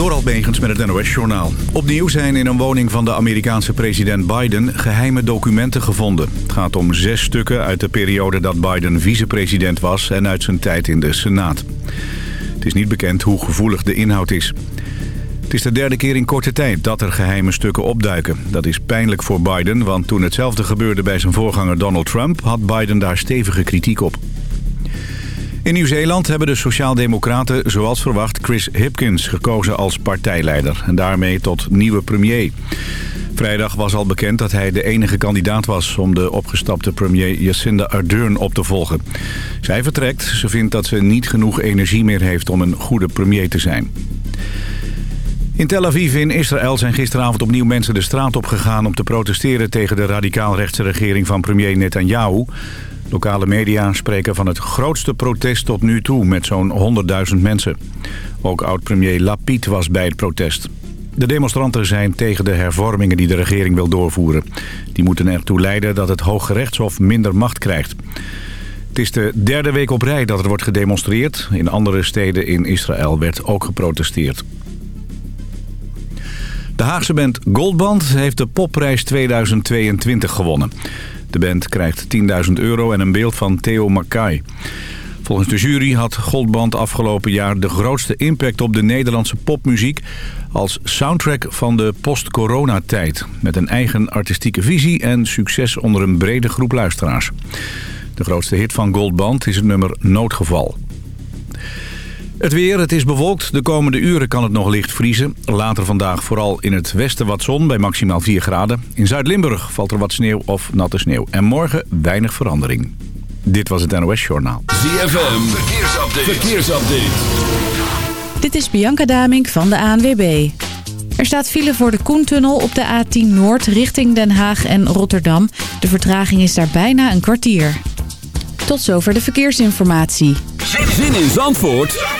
Door Albegens met het NOS-journaal. Opnieuw zijn in een woning van de Amerikaanse president Biden geheime documenten gevonden. Het gaat om zes stukken uit de periode dat Biden vicepresident was en uit zijn tijd in de Senaat. Het is niet bekend hoe gevoelig de inhoud is. Het is de derde keer in korte tijd dat er geheime stukken opduiken. Dat is pijnlijk voor Biden, want toen hetzelfde gebeurde bij zijn voorganger Donald Trump... had Biden daar stevige kritiek op. In Nieuw-Zeeland hebben de Sociaaldemocraten zoals verwacht Chris Hipkins gekozen als partijleider. En daarmee tot nieuwe premier. Vrijdag was al bekend dat hij de enige kandidaat was om de opgestapte premier Jacinda Ardern op te volgen. Zij vertrekt. Ze vindt dat ze niet genoeg energie meer heeft om een goede premier te zijn. In Tel Aviv in Israël zijn gisteravond opnieuw mensen de straat op gegaan om te protesteren tegen de radicaal-rechtse regering van premier Netanyahu. Lokale media spreken van het grootste protest tot nu toe met zo'n 100.000 mensen. Ook oud-premier Lapid was bij het protest. De demonstranten zijn tegen de hervormingen die de regering wil doorvoeren. Die moeten ertoe leiden dat het Hoge Rechtshof minder macht krijgt. Het is de derde week op rij dat er wordt gedemonstreerd. In andere steden in Israël werd ook geprotesteerd. De Haagse band Goldband heeft de popprijs 2022 gewonnen. De band krijgt 10.000 euro en een beeld van Theo Mackay. Volgens de jury had Goldband afgelopen jaar de grootste impact op de Nederlandse popmuziek... als soundtrack van de post-corona-tijd. Met een eigen artistieke visie en succes onder een brede groep luisteraars. De grootste hit van Goldband is het nummer Noodgeval. Het weer, het is bewolkt. De komende uren kan het nog licht vriezen. Later vandaag vooral in het westen wat zon bij maximaal 4 graden. In Zuid-Limburg valt er wat sneeuw of natte sneeuw. En morgen weinig verandering. Dit was het NOS Journaal. ZFM, verkeersupdate. verkeersupdate. Dit is Bianca Damink van de ANWB. Er staat file voor de Koentunnel op de A10 Noord richting Den Haag en Rotterdam. De vertraging is daar bijna een kwartier. Tot zover de verkeersinformatie. Zin in Zandvoort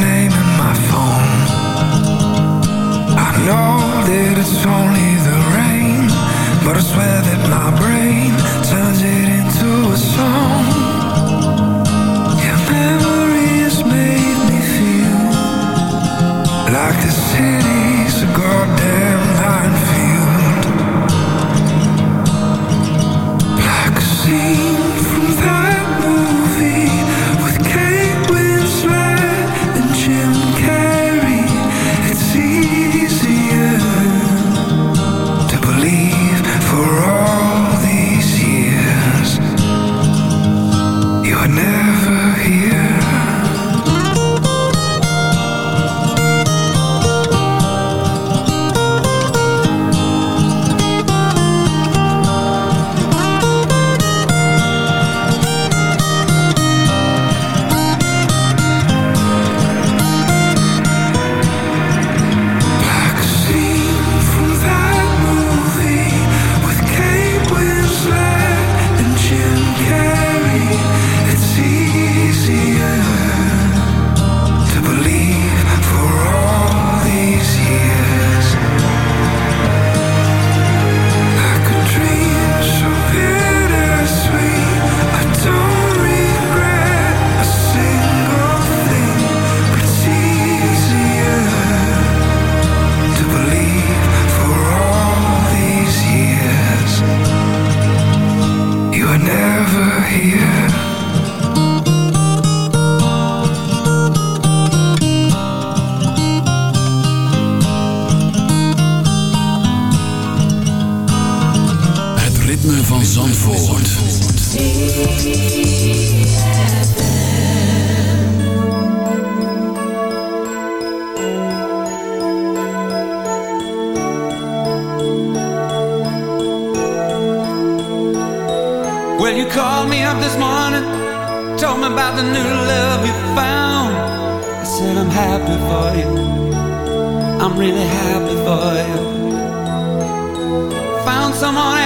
Name in my phone. I know that it's only the rain, but I swear that my brain turns it into a song. Ritme van Zandvoort. Well, you called me up this morning, told me about the new love you found. I said I'm happy for you. I'm really happy for you. Found someone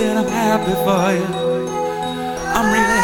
said I'm happy for you. I'm really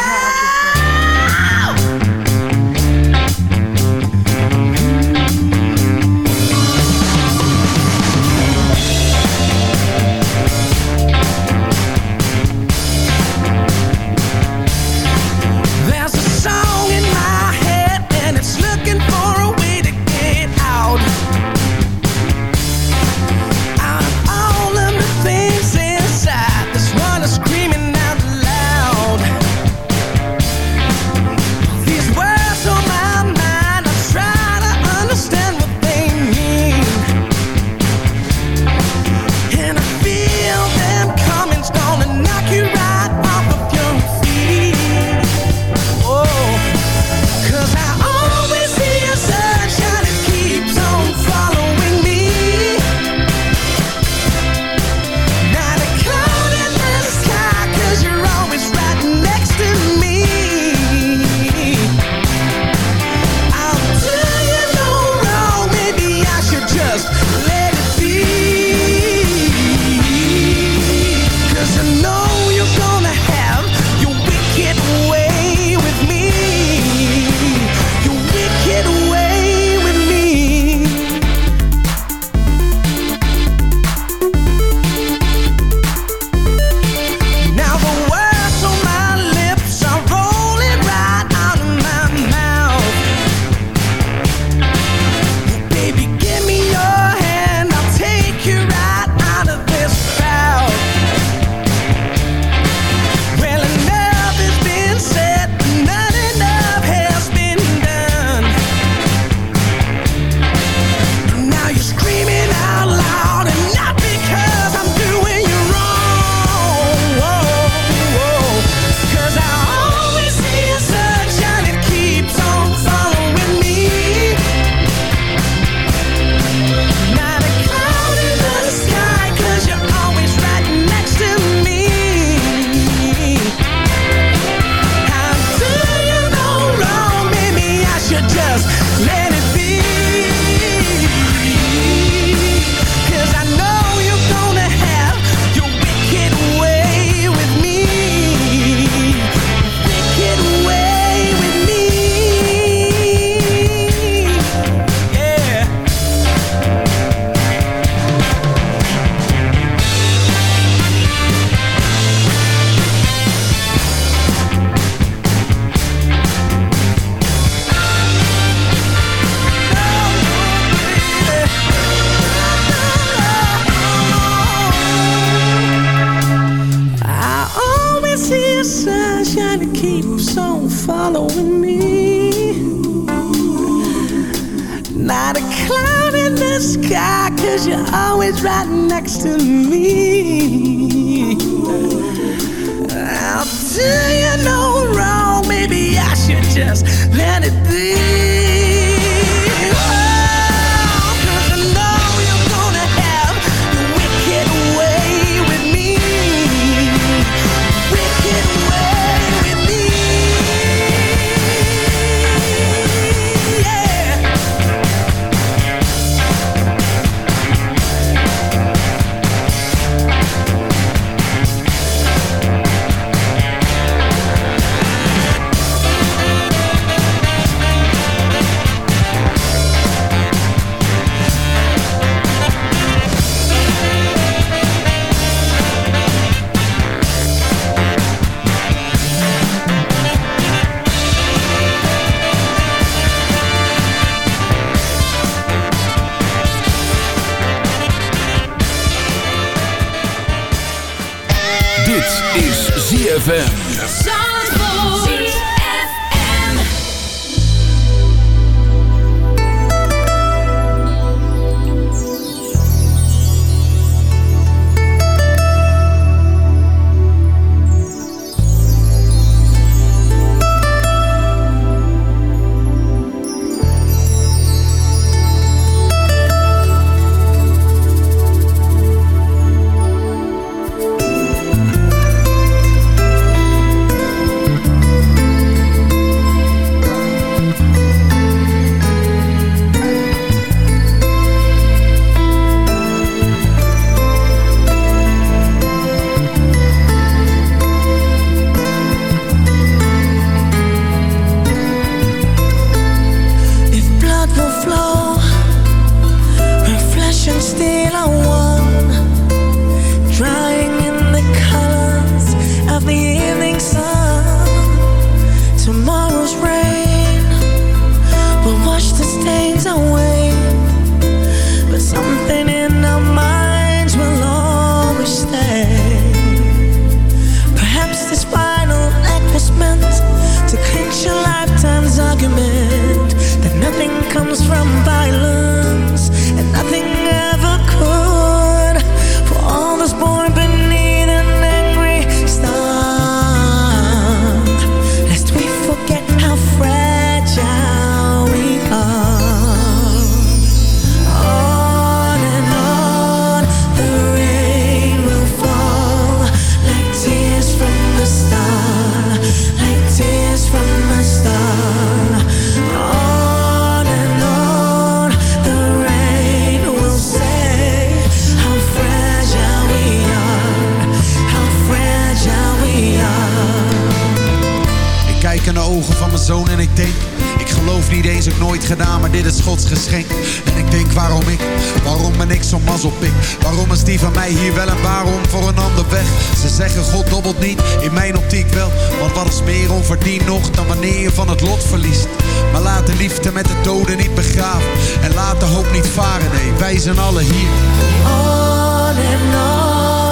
hier wel en waarom voor een ander weg? Ze zeggen God dobbelt niet, in mijn optiek wel. Want wat is meer onverdiend nog dan wanneer je van het lot verliest? Maar laat de liefde met de doden niet begraven. En laat de hoop niet varen, nee, wij zijn alle hier.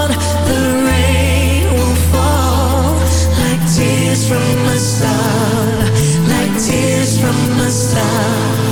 And the rain will fall like tears from like tears from.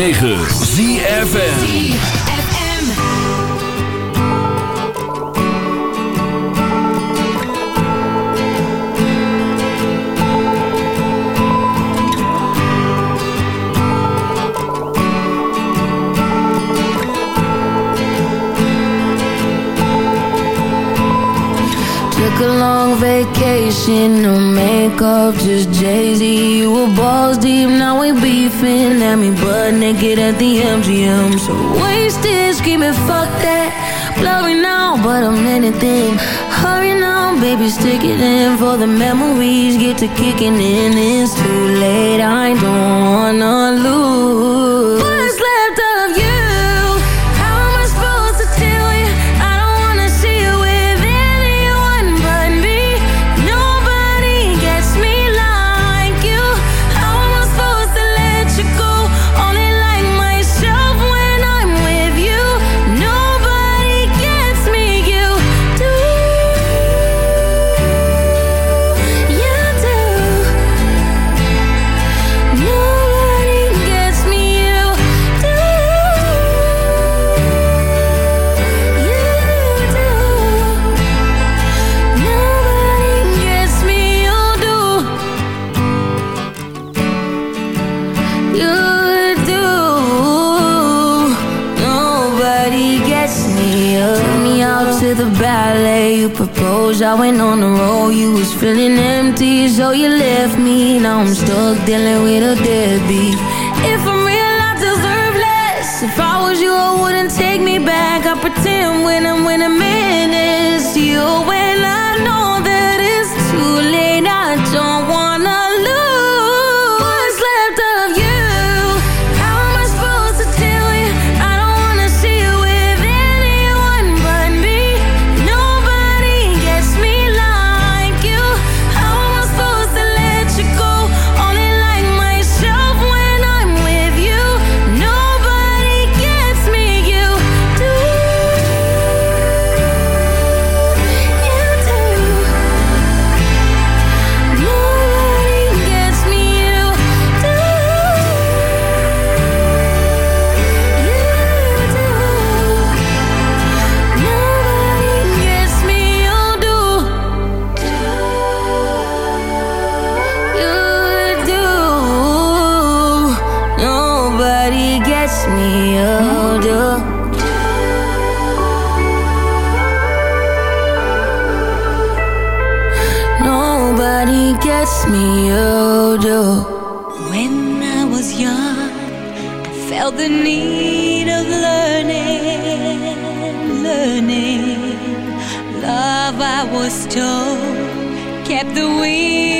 9. the memories get to kicking in, it's too dealing with a day me, you. When I was young, I felt the need of learning, learning. Love, I was told, kept the wheel.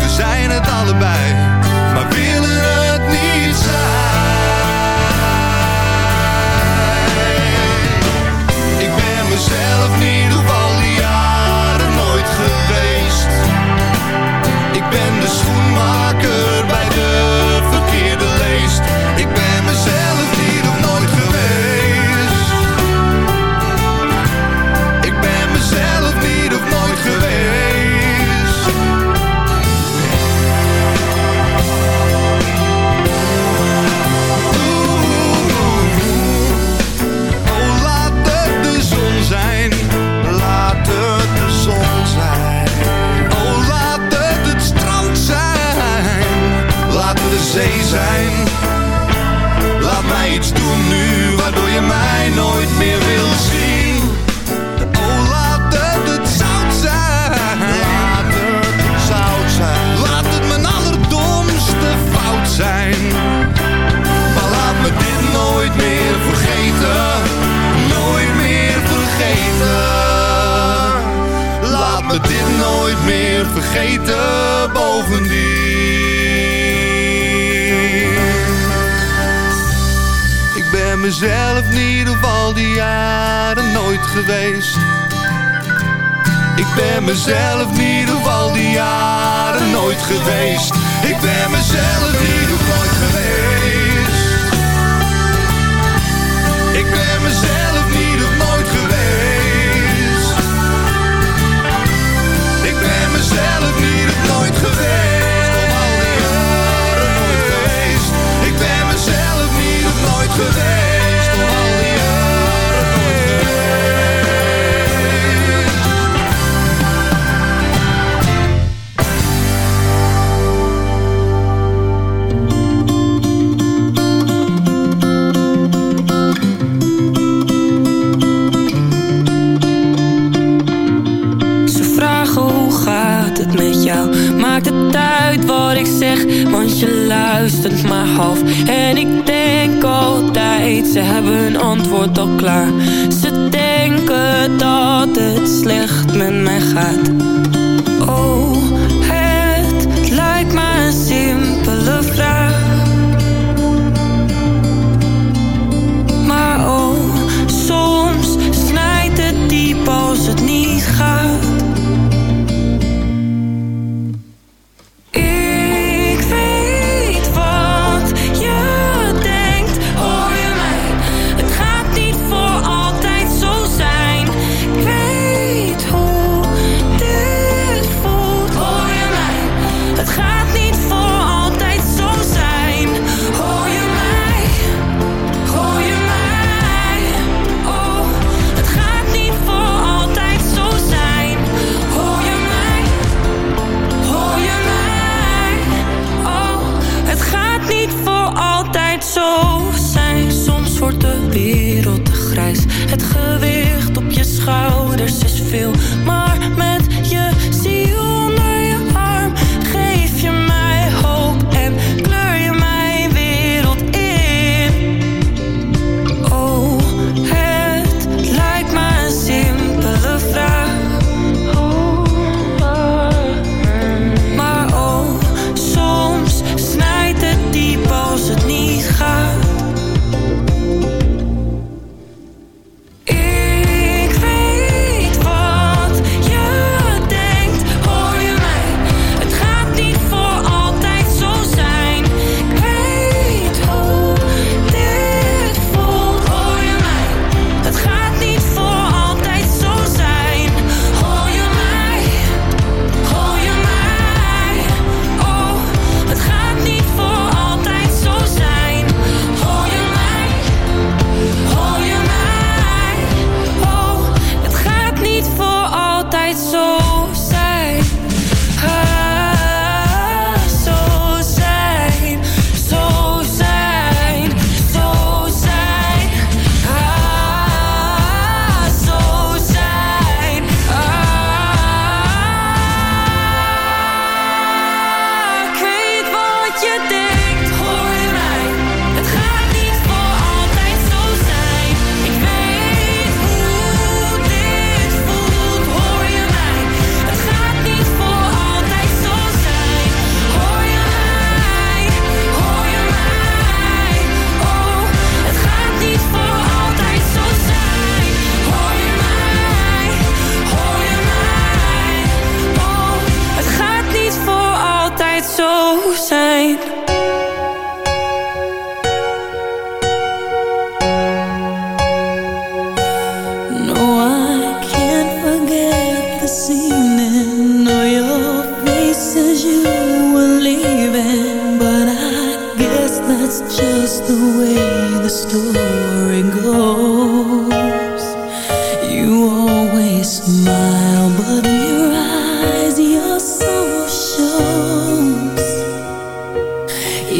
tot klaar.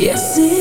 assim.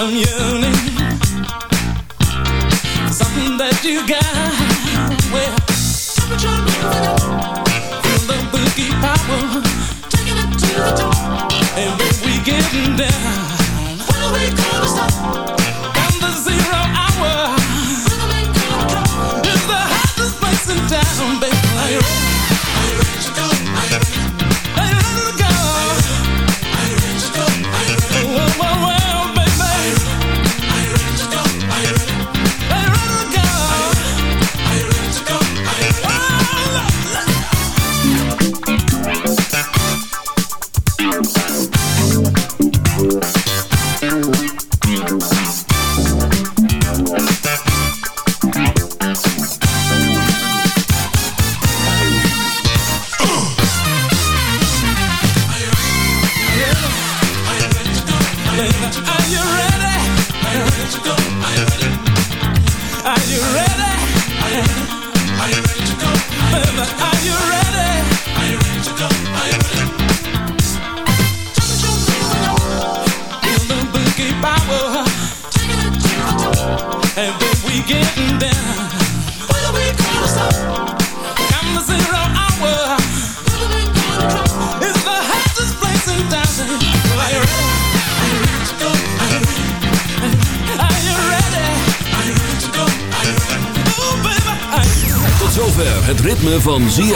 I'm yearning something that you got. Well, temperature moving feel the boogie power, taking it to the top. And when we getting down, when are we gonna stop?